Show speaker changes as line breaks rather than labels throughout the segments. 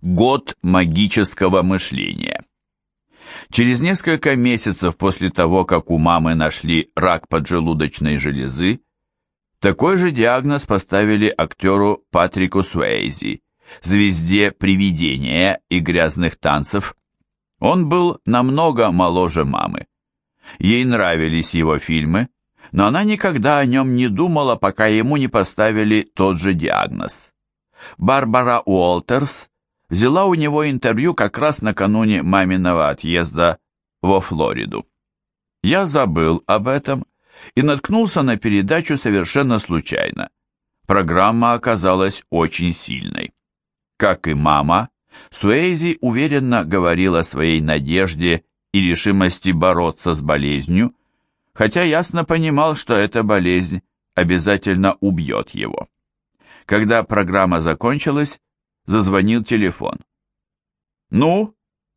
Год магического мышления. Через несколько месяцев после того, как у мамы нашли рак поджелудочной железы, такой же диагноз поставили актеру Патрику Суэйзи, звезде привидения и грязных танцев. Он был намного моложе мамы. Ей нравились его фильмы, но она никогда о нем не думала, пока ему не поставили тот же диагноз. Барбара Уолтерс взяла у него интервью как раз накануне маминого отъезда во Флориду. Я забыл об этом и наткнулся на передачу совершенно случайно. Программа оказалась очень сильной. Как и мама, Суэйзи уверенно говорила о своей надежде и решимости бороться с болезнью, хотя ясно понимал, что эта болезнь обязательно убьет его. Когда программа закончилась, зазвонил телефон. «Ну,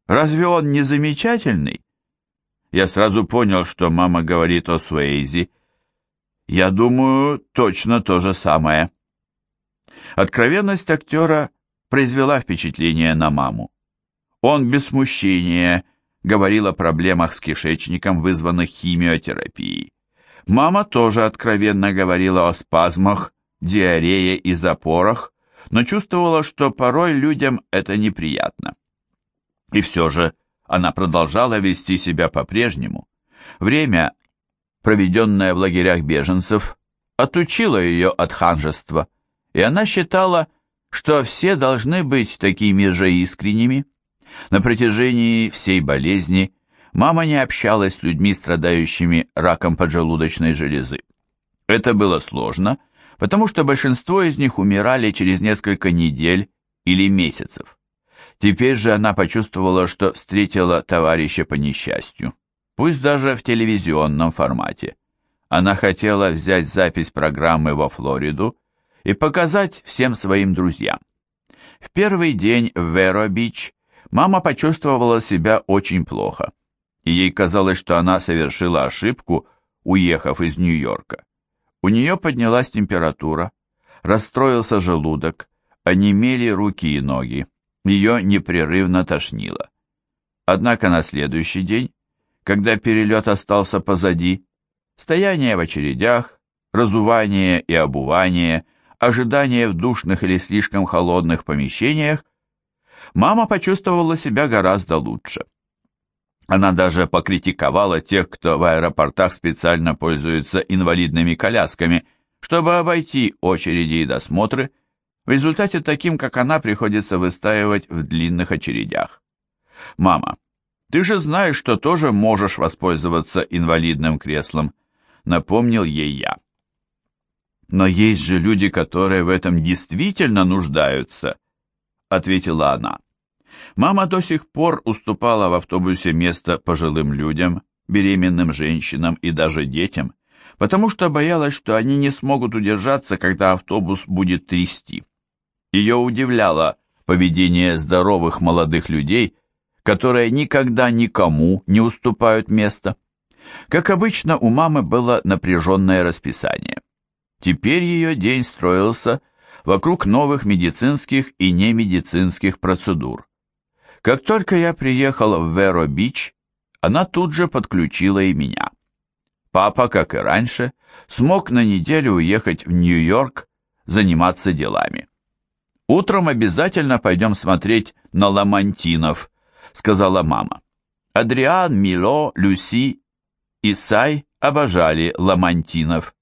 разве он не замечательный?» Я сразу понял, что мама говорит о Суэйзи. Я думаю, точно то же самое. Откровенность актера произвела впечатление на маму. Он без смущения говорил о проблемах с кишечником, вызванных химиотерапией. Мама тоже откровенно говорила о спазмах, диарее и запорах, но чувствовала, что порой людям это неприятно. И все же она продолжала вести себя по-прежнему. Время, проведенное в лагерях беженцев, отучило ее от ханжества, и она считала, что все должны быть такими же искренними. На протяжении всей болезни мама не общалась с людьми, страдающими раком поджелудочной железы. Это было сложно, потому что большинство из них умирали через несколько недель или месяцев. Теперь же она почувствовала, что встретила товарища по несчастью, пусть даже в телевизионном формате. Она хотела взять запись программы во Флориду и показать всем своим друзьям. В первый день в Веро-Бич мама почувствовала себя очень плохо, и ей казалось, что она совершила ошибку, уехав из Нью-Йорка. У нее поднялась температура, расстроился желудок, онемели руки и ноги, ее непрерывно тошнило. Однако на следующий день, когда перелет остался позади, стояние в очередях, разувание и обувание, ожидание в душных или слишком холодных помещениях, мама почувствовала себя гораздо лучше. Она даже покритиковала тех, кто в аэропортах специально пользуется инвалидными колясками, чтобы обойти очереди и досмотры, в результате таким, как она, приходится выстаивать в длинных очередях. «Мама, ты же знаешь, что тоже можешь воспользоваться инвалидным креслом», напомнил ей я. «Но есть же люди, которые в этом действительно нуждаются», ответила она. Мама до сих пор уступала в автобусе место пожилым людям, беременным женщинам и даже детям, потому что боялась, что они не смогут удержаться, когда автобус будет трясти. Ее удивляло поведение здоровых молодых людей, которые никогда никому не уступают место. Как обычно, у мамы было напряженное расписание. Теперь ее день строился вокруг новых медицинских и немедицинских процедур. Как только я приехал в Веро-Бич, она тут же подключила и меня. Папа, как и раньше, смог на неделю уехать в Нью-Йорк заниматься делами. «Утром обязательно пойдем смотреть на ламантинов», — сказала мама. Адриан, Мило, Люси и Сай обожали ламантинов.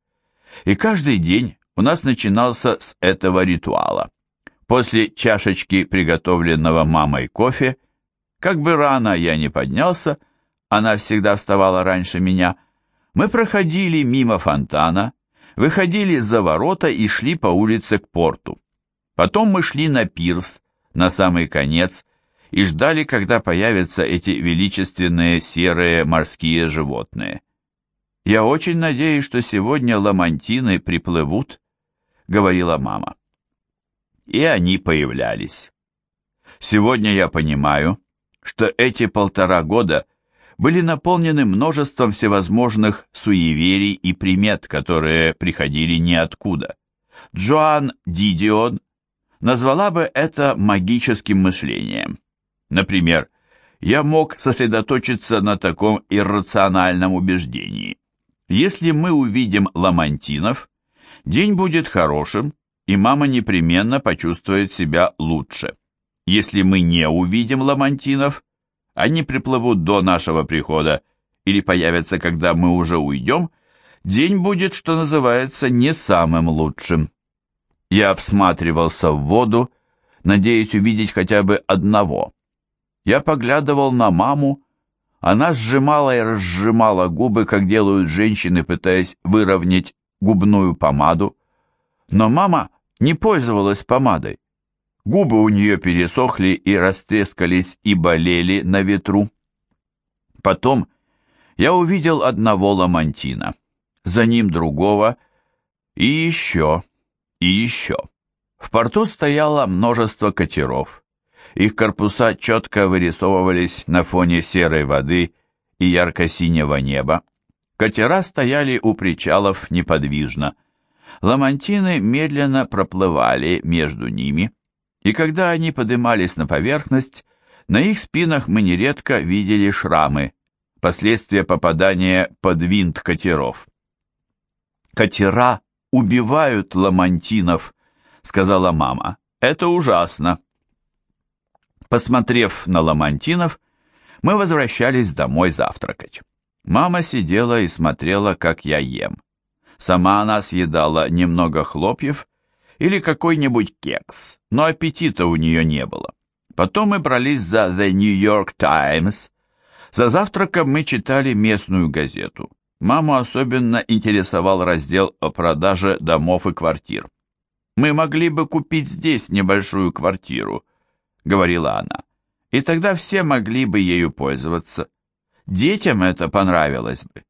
И каждый день у нас начинался с этого ритуала. После чашечки приготовленного мамой кофе, как бы рано я не поднялся, она всегда вставала раньше меня, мы проходили мимо фонтана, выходили за ворота и шли по улице к порту. Потом мы шли на пирс, на самый конец, и ждали, когда появятся эти величественные серые морские животные. «Я очень надеюсь, что сегодня ламантины приплывут», — говорила мама и они появлялись. Сегодня я понимаю, что эти полтора года были наполнены множеством всевозможных суеверий и примет, которые приходили ниоткуда. Джоан Дидион назвала бы это магическим мышлением. Например, я мог сосредоточиться на таком иррациональном убеждении. Если мы увидим ламантинов, день будет хорошим, и мама непременно почувствует себя лучше. Если мы не увидим ламантинов, они приплывут до нашего прихода или появятся, когда мы уже уйдем, день будет, что называется, не самым лучшим. Я всматривался в воду, надеясь увидеть хотя бы одного. Я поглядывал на маму, она сжимала и разжимала губы, как делают женщины, пытаясь выровнять губную помаду. Но мама не пользовалась помадой. Губы у нее пересохли и растрескались и болели на ветру. Потом я увидел одного ламантина, за ним другого и еще, и еще. В порту стояло множество катеров. Их корпуса четко вырисовывались на фоне серой воды и ярко-синего неба. Катера стояли у причалов неподвижно. Ламантины медленно проплывали между ними, и когда они поднимались на поверхность, на их спинах мы нередко видели шрамы, последствия попадания под винт катеров. «Катера убивают ламантинов», — сказала мама. «Это ужасно». Посмотрев на ламантинов, мы возвращались домой завтракать. Мама сидела и смотрела, как я ем. Сама она съедала немного хлопьев или какой-нибудь кекс, но аппетита у нее не было. Потом мы брались за The New York Times. За завтраком мы читали местную газету. Маму особенно интересовал раздел о продаже домов и квартир. «Мы могли бы купить здесь небольшую квартиру», — говорила она, — «и тогда все могли бы ею пользоваться. Детям это понравилось бы».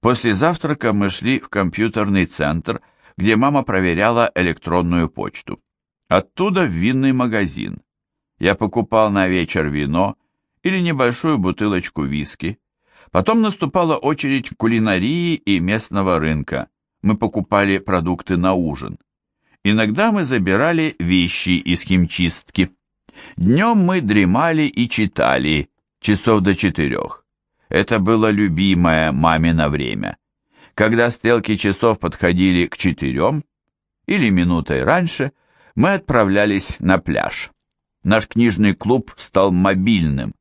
После завтрака мы шли в компьютерный центр, где мама проверяла электронную почту. Оттуда в винный магазин. Я покупал на вечер вино или небольшую бутылочку виски. Потом наступала очередь кулинарии и местного рынка. Мы покупали продукты на ужин. Иногда мы забирали вещи из химчистки. Днем мы дремали и читали, часов до четырех. Это было любимое мамино время. Когда стрелки часов подходили к четырем, или минутой раньше, мы отправлялись на пляж. Наш книжный клуб стал мобильным.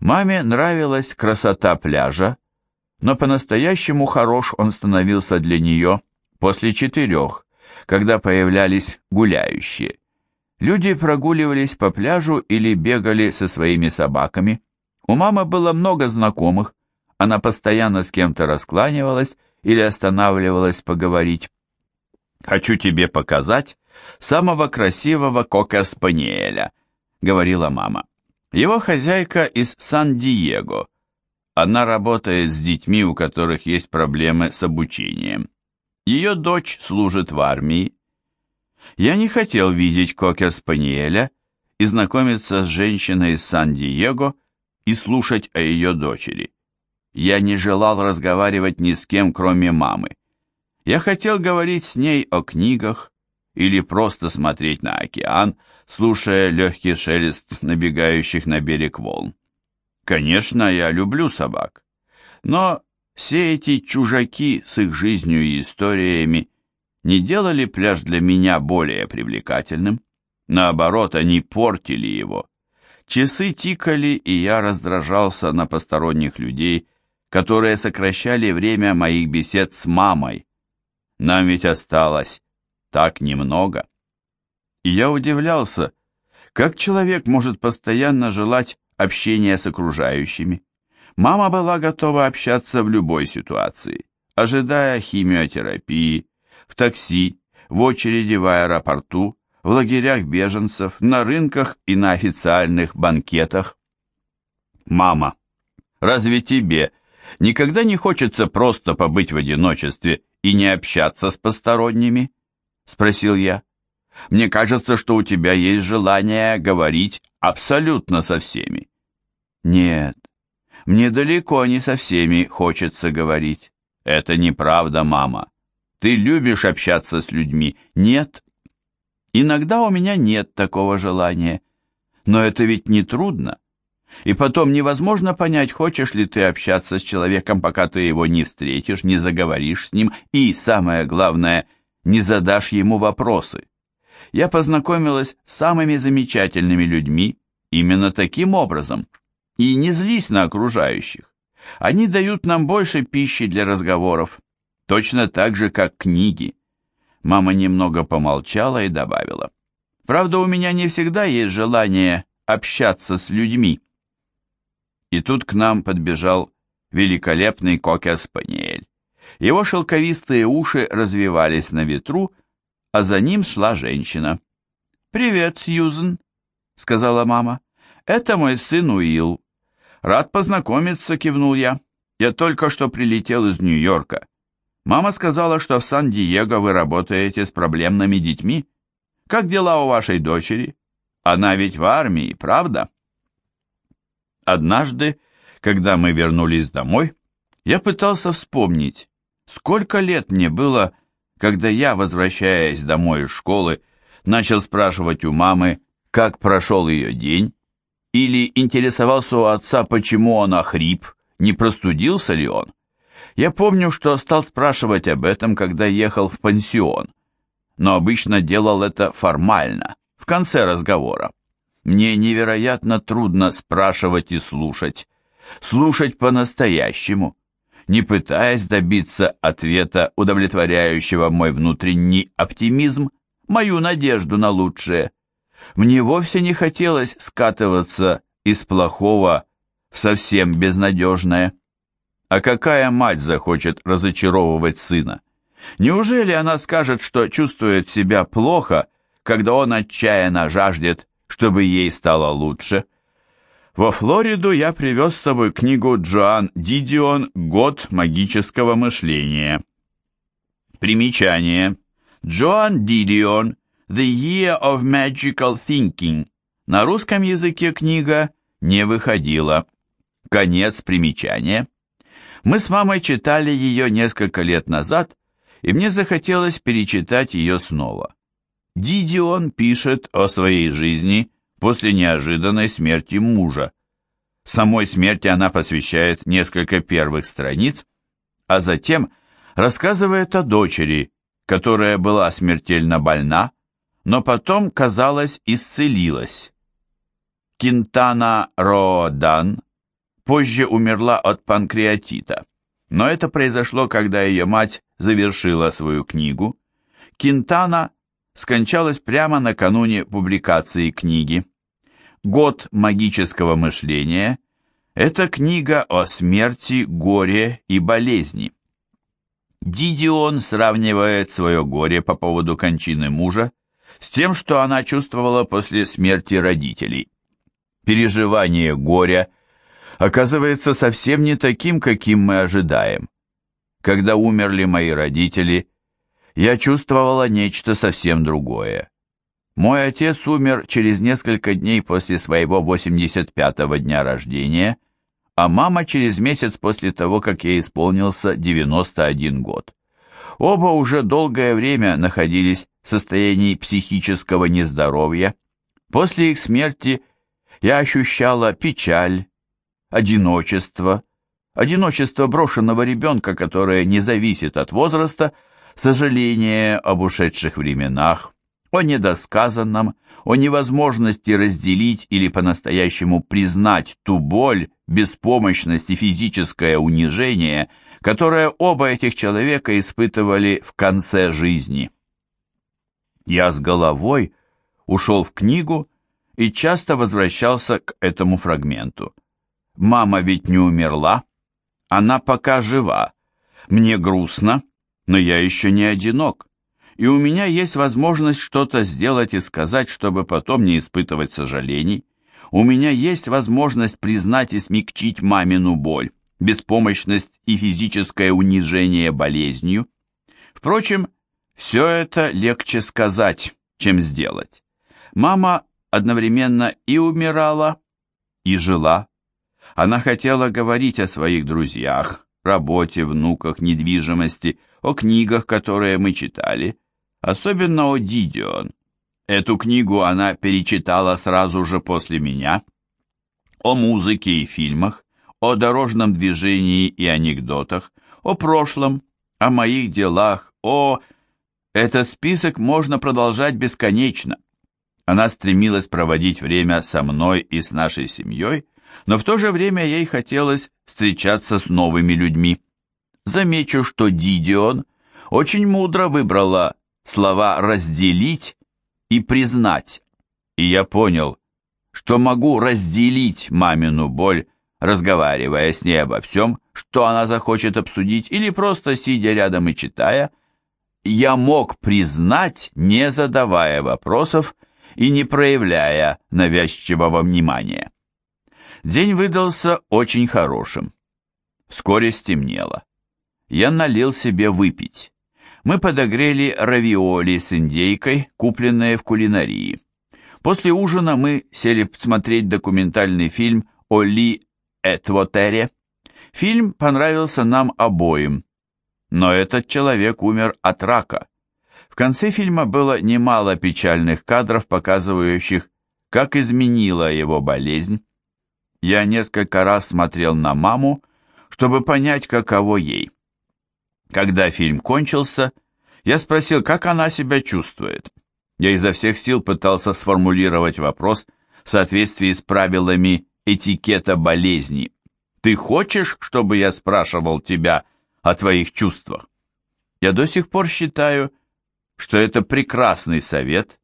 Маме нравилась красота пляжа, но по-настоящему хорош он становился для нее после четырех, когда появлялись гуляющие. Люди прогуливались по пляжу или бегали со своими собаками. У мамы было много знакомых, она постоянно с кем-то раскланивалась или останавливалась поговорить. «Хочу тебе показать самого красивого кока-спаниеля», — говорила мама. «Его хозяйка из Сан-Диего. Она работает с детьми, у которых есть проблемы с обучением. Ее дочь служит в армии, я не хотел видеть кокер-спаниеля и знакомиться с женщиной из Сан-Диего и слушать о ее дочери. Я не желал разговаривать ни с кем, кроме мамы. Я хотел говорить с ней о книгах или просто смотреть на океан, слушая легкий шелест набегающих на берег волн. Конечно, я люблю собак, но все эти чужаки с их жизнью и историями не делали пляж для меня более привлекательным. Наоборот, они портили его. Часы тикали, и я раздражался на посторонних людей, которые сокращали время моих бесед с мамой. Нам ведь осталось так немного. И я удивлялся, как человек может постоянно желать общения с окружающими. Мама была готова общаться в любой ситуации, ожидая химиотерапии, в такси, в очереди в аэропорту, в лагерях беженцев, на рынках и на официальных банкетах. «Мама, разве тебе никогда не хочется просто побыть в одиночестве и не общаться с посторонними?» — спросил я. «Мне кажется, что у тебя есть желание говорить абсолютно со всеми». «Нет, мне далеко не со всеми хочется говорить. Это неправда, мама. Ты любишь общаться с людьми? Нет? Иногда у меня нет такого желания. Но это ведь не трудно. И потом невозможно понять, хочешь ли ты общаться с человеком, пока ты его не встретишь, не заговоришь с ним, и, самое главное, не задашь ему вопросы. Я познакомилась с самыми замечательными людьми именно таким образом. И не злись на окружающих. Они дают нам больше пищи для разговоров, точно так же, как книги. Мама немного помолчала и добавила. Правда, у меня не всегда есть желание общаться с людьми. И тут к нам подбежал великолепный кокер-спаниель. Его шелковистые уши развивались на ветру, а за ним шла женщина. «Привет, Сьюзен», — сказала мама. «Это мой сын Уилл». «Рад познакомиться», — кивнул я. «Я только что прилетел из Нью-Йорка. Мама сказала, что в Сан-Диего вы работаете с проблемными детьми. Как дела у вашей дочери? Она ведь в армии, правда?» Однажды, когда мы вернулись домой, я пытался вспомнить, сколько лет мне было, когда я, возвращаясь домой из школы, начал спрашивать у мамы, как прошел ее день, или интересовался у отца, почему он охрип, не простудился ли он. Я помню, что стал спрашивать об этом, когда ехал в пансион, но обычно делал это формально, в конце разговора. Мне невероятно трудно спрашивать и слушать, слушать по-настоящему, не пытаясь добиться ответа, удовлетворяющего мой внутренний оптимизм, мою надежду на лучшее. Мне вовсе не хотелось скатываться из плохого в совсем безнадежное. А какая мать захочет разочаровывать сына? Неужели она скажет, что чувствует себя плохо, когда он отчаянно жаждет, чтобы ей стало лучше? Во Флориду я привез с собой книгу Джоан Дидион «Год магического мышления». Примечание. Джоан Дидион The Year of Magical Thinking. На русском языке книга не выходила. Конец примечания. Мы с мамой читали ее несколько лет назад, и мне захотелось перечитать ее снова. Дидион пишет о своей жизни после неожиданной смерти мужа. Самой смерти она посвящает несколько первых страниц, а затем рассказывает о дочери, которая была смертельно больна, но потом, казалось, исцелилась. Кинтана Роодан позже умерла от панкреатита, но это произошло, когда ее мать завершила свою книгу. Кинтана скончалась прямо накануне публикации книги. «Год магического мышления» — это книга о смерти, горе и болезни. Дидион сравнивает свое горе по поводу кончины мужа с тем, что она чувствовала после смерти родителей. Переживание горя оказывается совсем не таким, каким мы ожидаем. Когда умерли мои родители, я чувствовала нечто совсем другое. Мой отец умер через несколько дней после своего 85-го дня рождения, а мама через месяц после того, как ей исполнился 91 год. Оба уже долгое время находились в состоянии психического нездоровья. После их смерти я ощущала печаль, одиночество, одиночество брошенного ребенка, которое не зависит от возраста, сожаление об ушедших временах, о недосказанном, о невозможности разделить или по-настоящему признать ту боль, беспомощность и физическое унижение, которое оба этих человека испытывали в конце жизни. Я с головой ушел в книгу и часто возвращался к этому фрагменту. Мама ведь не умерла, она пока жива. Мне грустно, но я еще не одинок, и у меня есть возможность что-то сделать и сказать, чтобы потом не испытывать сожалений. У меня есть возможность признать и смягчить мамину боль, беспомощность и физическое унижение болезнью. Впрочем, все это легче сказать, чем сделать. Мама одновременно и умирала, и жила. Она хотела говорить о своих друзьях, работе, внуках, недвижимости, о книгах, которые мы читали, особенно о Дидион. Эту книгу она перечитала сразу же после меня. О музыке и фильмах, о дорожном движении и анекдотах, о прошлом, о моих делах, о... Этот список можно продолжать бесконечно. Она стремилась проводить время со мной и с нашей семьей, но в то же время ей хотелось встречаться с новыми людьми. Замечу, что Дидион очень мудро выбрала слова «разделить» и «признать», и я понял, что могу разделить мамину боль, разговаривая с ней обо всем, что она захочет обсудить, или просто сидя рядом и читая, я мог признать, не задавая вопросов и не проявляя навязчивого внимания. День выдался очень хорошим. Вскоре стемнело. Я налил себе выпить. Мы подогрели равиоли с индейкой, купленные в кулинарии. После ужина мы сели смотреть документальный фильм о Ли Этвотере. Фильм понравился нам обоим, но этот человек умер от рака. В конце фильма было немало печальных кадров, показывающих, как изменила его болезнь, я несколько раз смотрел на маму, чтобы понять, каково ей. Когда фильм кончился, я спросил, как она себя чувствует. Я изо всех сил пытался сформулировать вопрос в соответствии с правилами этикета болезни. «Ты хочешь, чтобы я спрашивал тебя о твоих чувствах?» Я до сих пор считаю, что это прекрасный совет,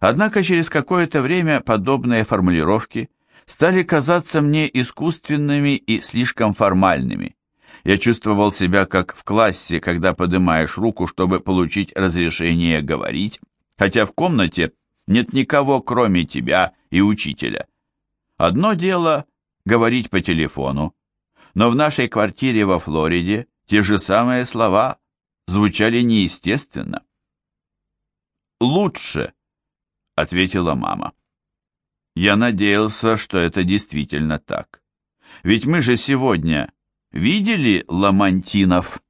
однако через какое-то время подобные формулировки – стали казаться мне искусственными и слишком формальными. Я чувствовал себя как в классе, когда поднимаешь руку, чтобы получить разрешение говорить, хотя в комнате нет никого, кроме тебя и учителя. Одно дело — говорить по телефону, но в нашей квартире во Флориде те же самые слова звучали неестественно. «Лучше», — ответила мама. Я надеялся, что это действительно так. Ведь мы же сегодня видели ламантинов.